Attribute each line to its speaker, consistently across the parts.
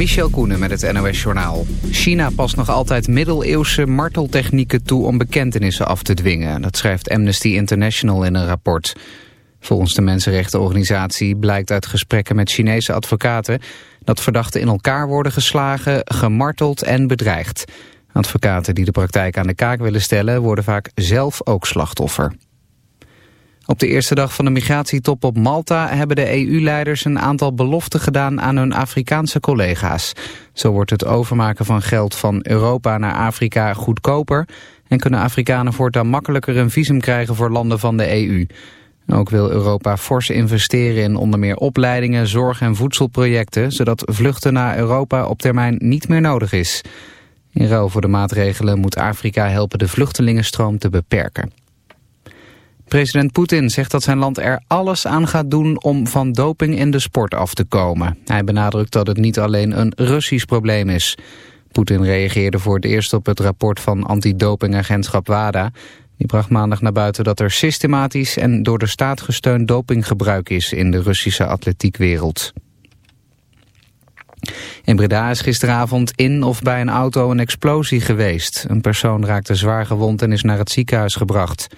Speaker 1: Michel Koenen met het NOS-journaal. China past nog altijd middeleeuwse marteltechnieken toe om bekentenissen af te dwingen. Dat schrijft Amnesty International in een rapport. Volgens de mensenrechtenorganisatie blijkt uit gesprekken met Chinese advocaten... dat verdachten in elkaar worden geslagen, gemarteld en bedreigd. Advocaten die de praktijk aan de kaak willen stellen... worden vaak zelf ook slachtoffer. Op de eerste dag van de migratietop op Malta hebben de EU-leiders een aantal beloften gedaan aan hun Afrikaanse collega's. Zo wordt het overmaken van geld van Europa naar Afrika goedkoper en kunnen Afrikanen voortaan makkelijker een visum krijgen voor landen van de EU. Ook wil Europa fors investeren in onder meer opleidingen, zorg- en voedselprojecten, zodat vluchten naar Europa op termijn niet meer nodig is. In ruil voor de maatregelen moet Afrika helpen de vluchtelingenstroom te beperken. President Poetin zegt dat zijn land er alles aan gaat doen om van doping in de sport af te komen. Hij benadrukt dat het niet alleen een Russisch probleem is. Poetin reageerde voor het eerst op het rapport van antidopingagentschap WADA. Die bracht maandag naar buiten dat er systematisch en door de staat gesteund dopinggebruik is in de Russische atletiekwereld. In Breda is gisteravond in of bij een auto een explosie geweest. Een persoon raakte zwaar gewond en is naar het ziekenhuis gebracht.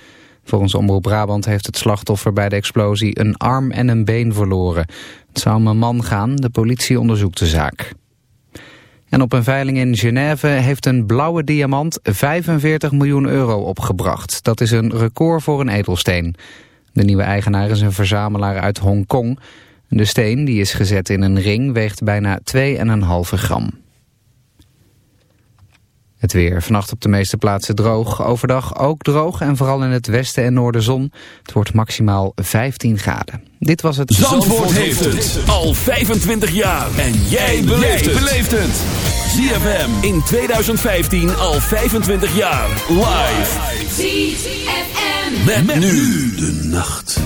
Speaker 1: Volgens Omroep Brabant heeft het slachtoffer bij de explosie een arm en een been verloren. Het zou om een man gaan, de politie onderzoekt de zaak. En op een veiling in Genève heeft een blauwe diamant 45 miljoen euro opgebracht. Dat is een record voor een edelsteen. De nieuwe eigenaar is een verzamelaar uit Hongkong. De steen, die is gezet in een ring, weegt bijna 2,5 gram. Het weer. Vannacht op de meeste plaatsen droog. Overdag ook droog en vooral in het westen en noorden zon. Het wordt maximaal 15 graden. Dit was het...
Speaker 2: Zandvoort, Zandvoort heeft het al 25 jaar. En jij beleeft het. ZFM in 2015 al 25 jaar. Live. ZFM. Met, met nu de nacht.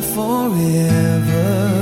Speaker 3: forever.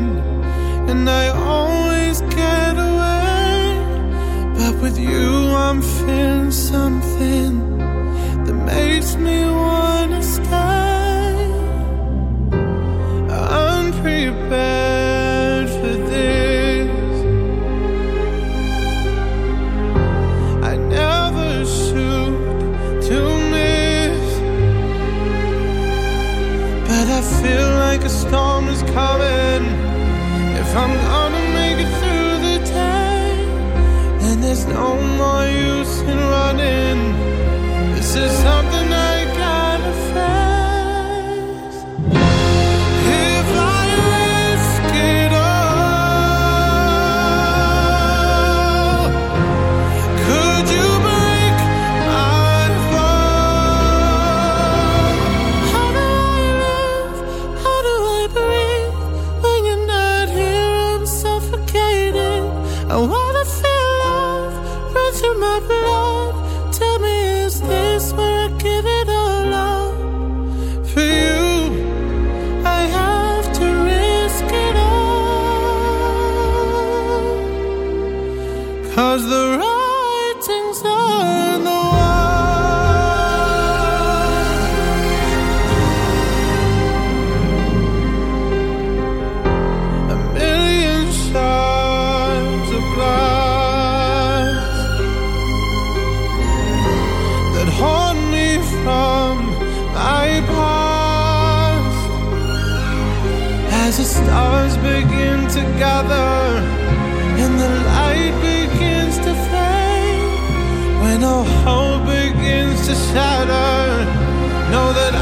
Speaker 4: and I always get away. But with you, I'm
Speaker 5: feeling something that makes me
Speaker 3: wanna stay. I'm prepared for this. I never shoot to miss, but I feel. I'm gonna make it through the And there's no more use in running. This is how when hope begins to shatter, know that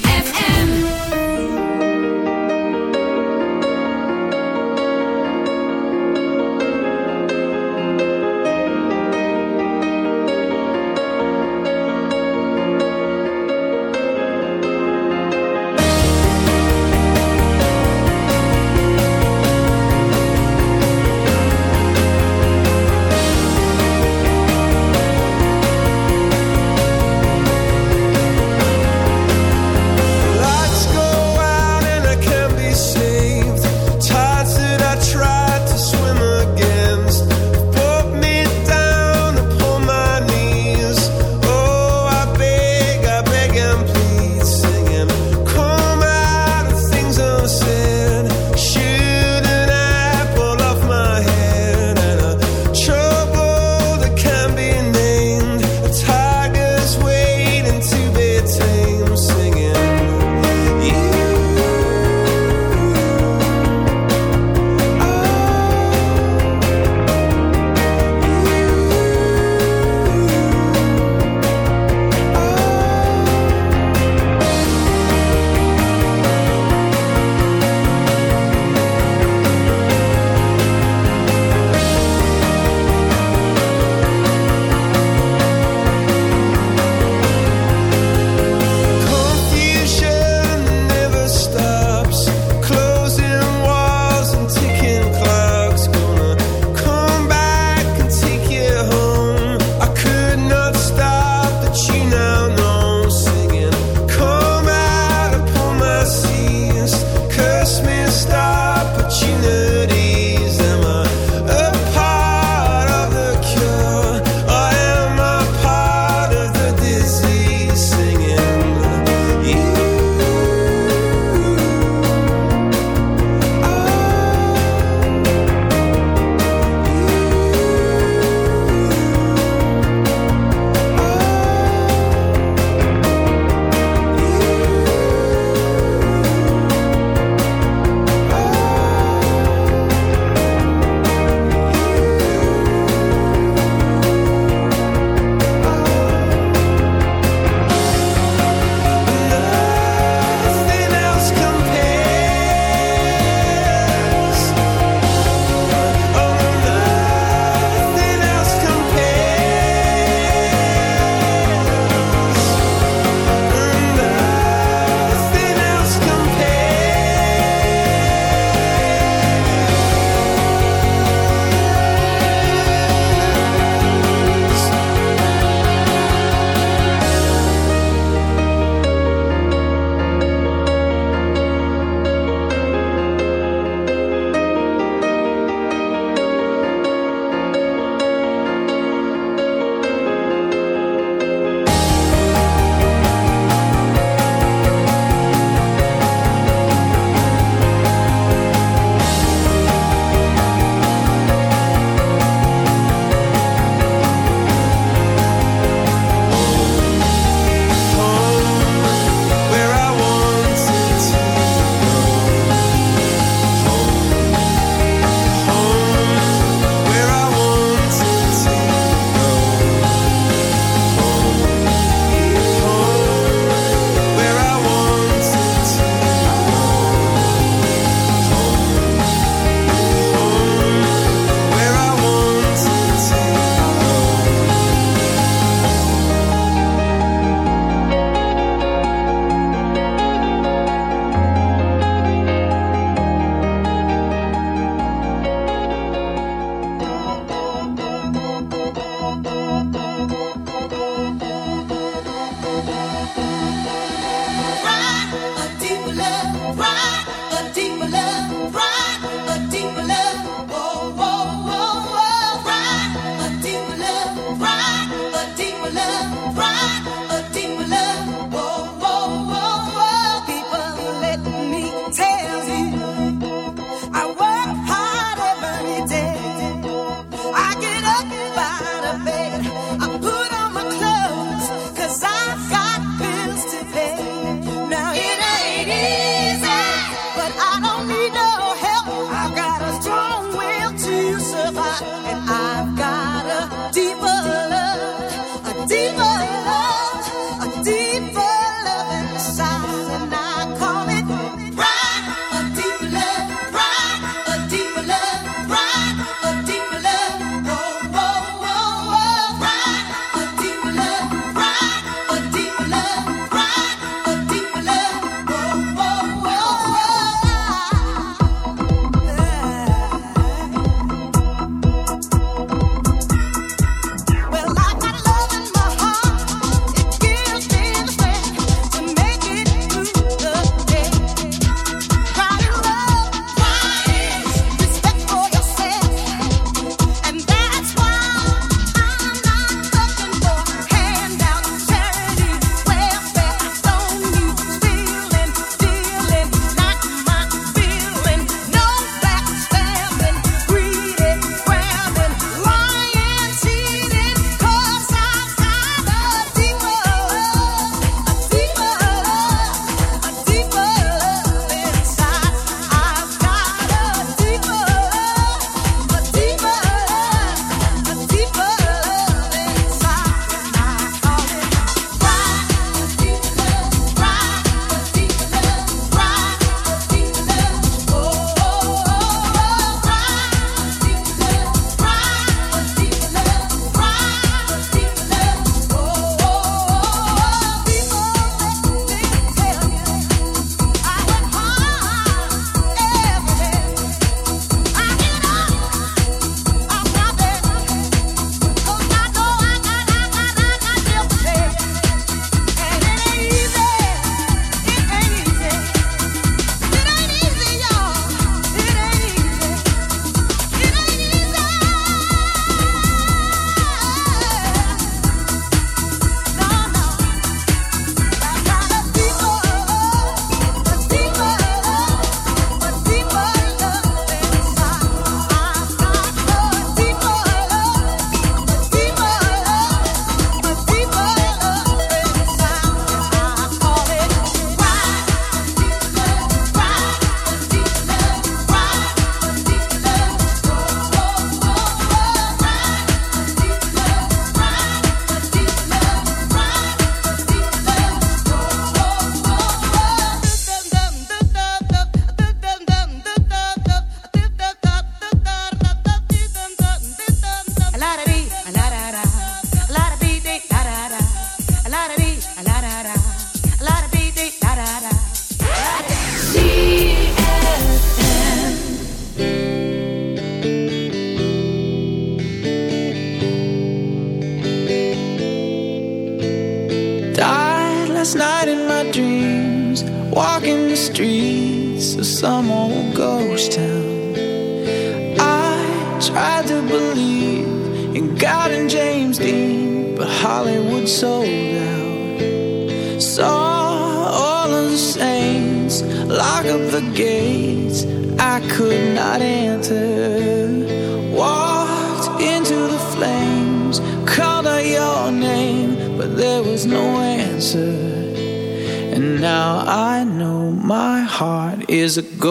Speaker 3: Is a ghost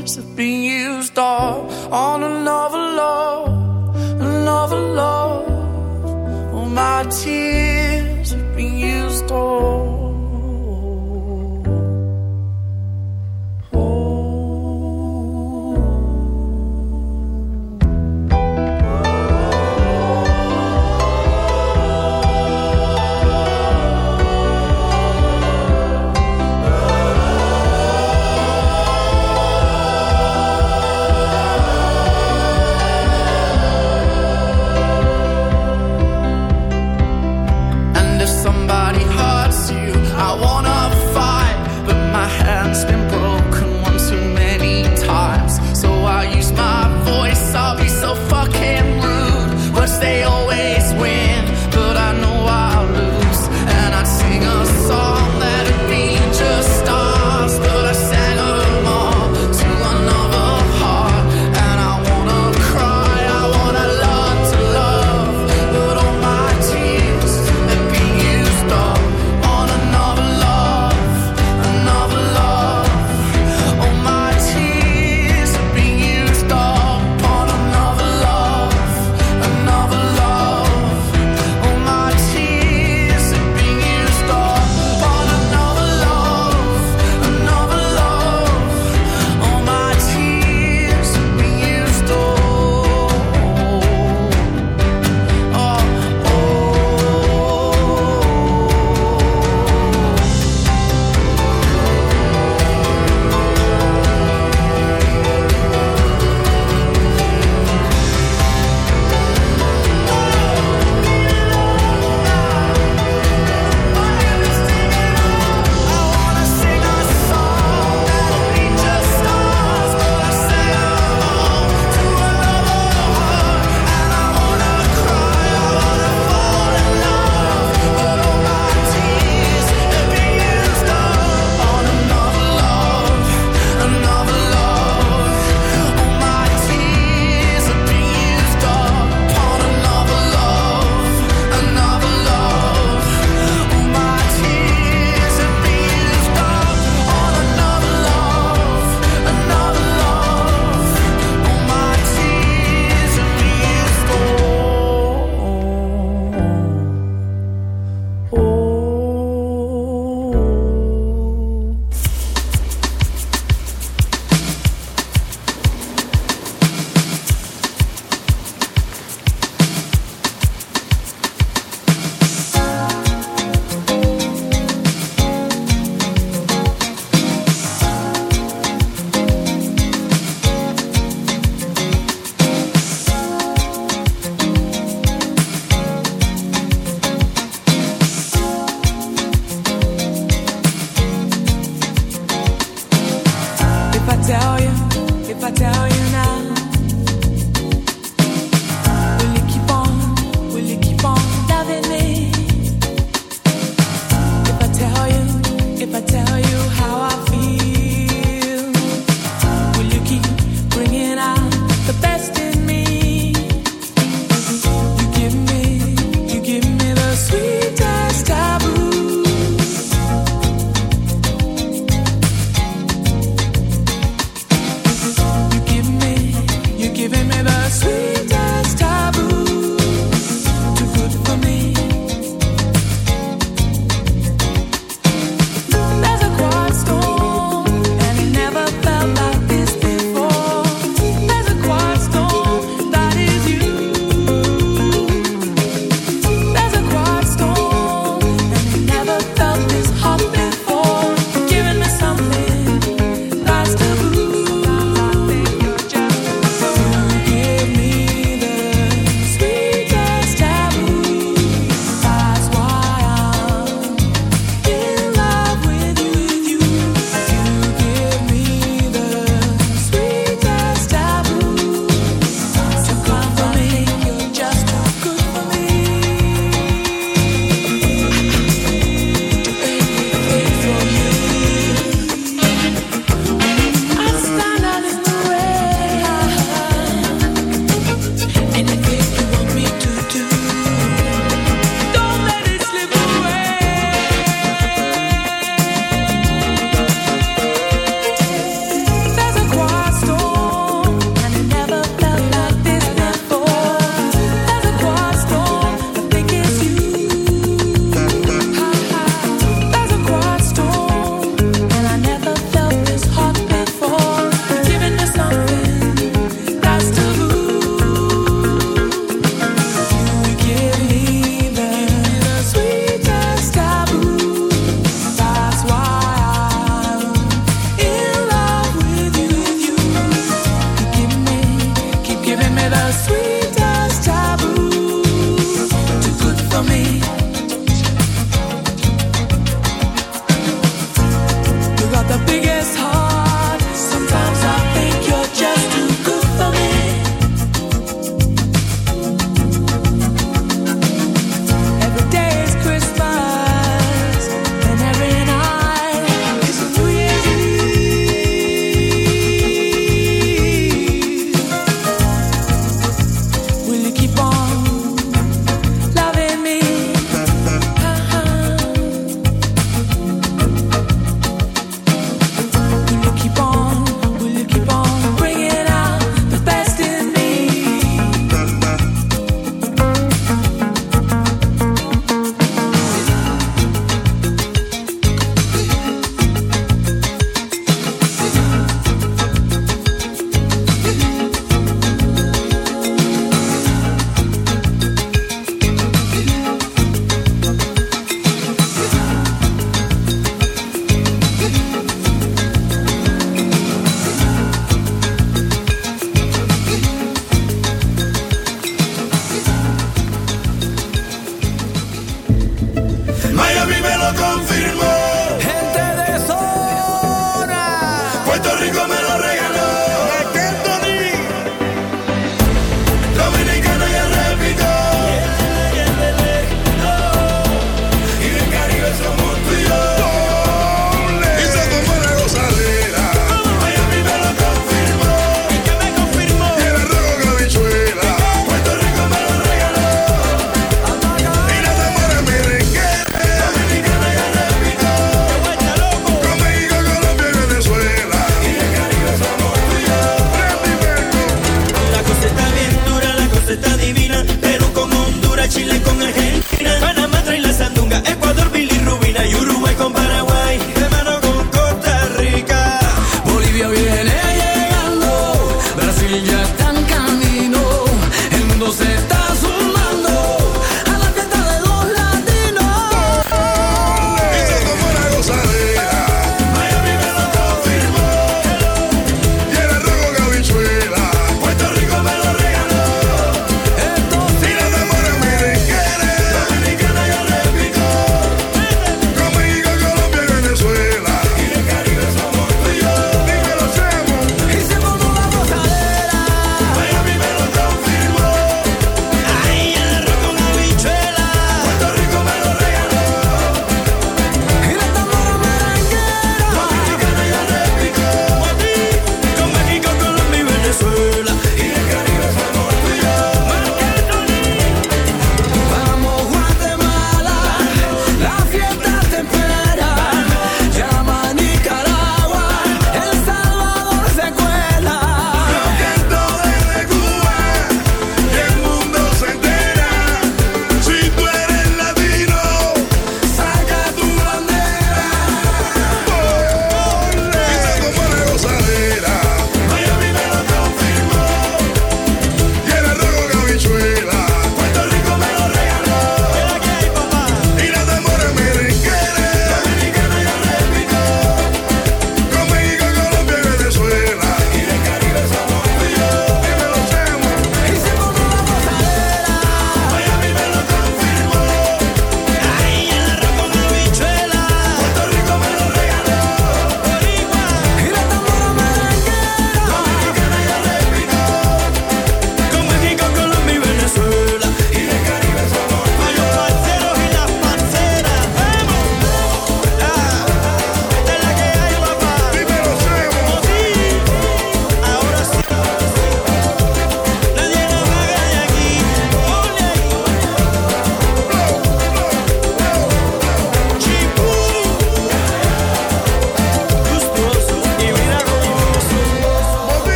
Speaker 5: tears have been used all love,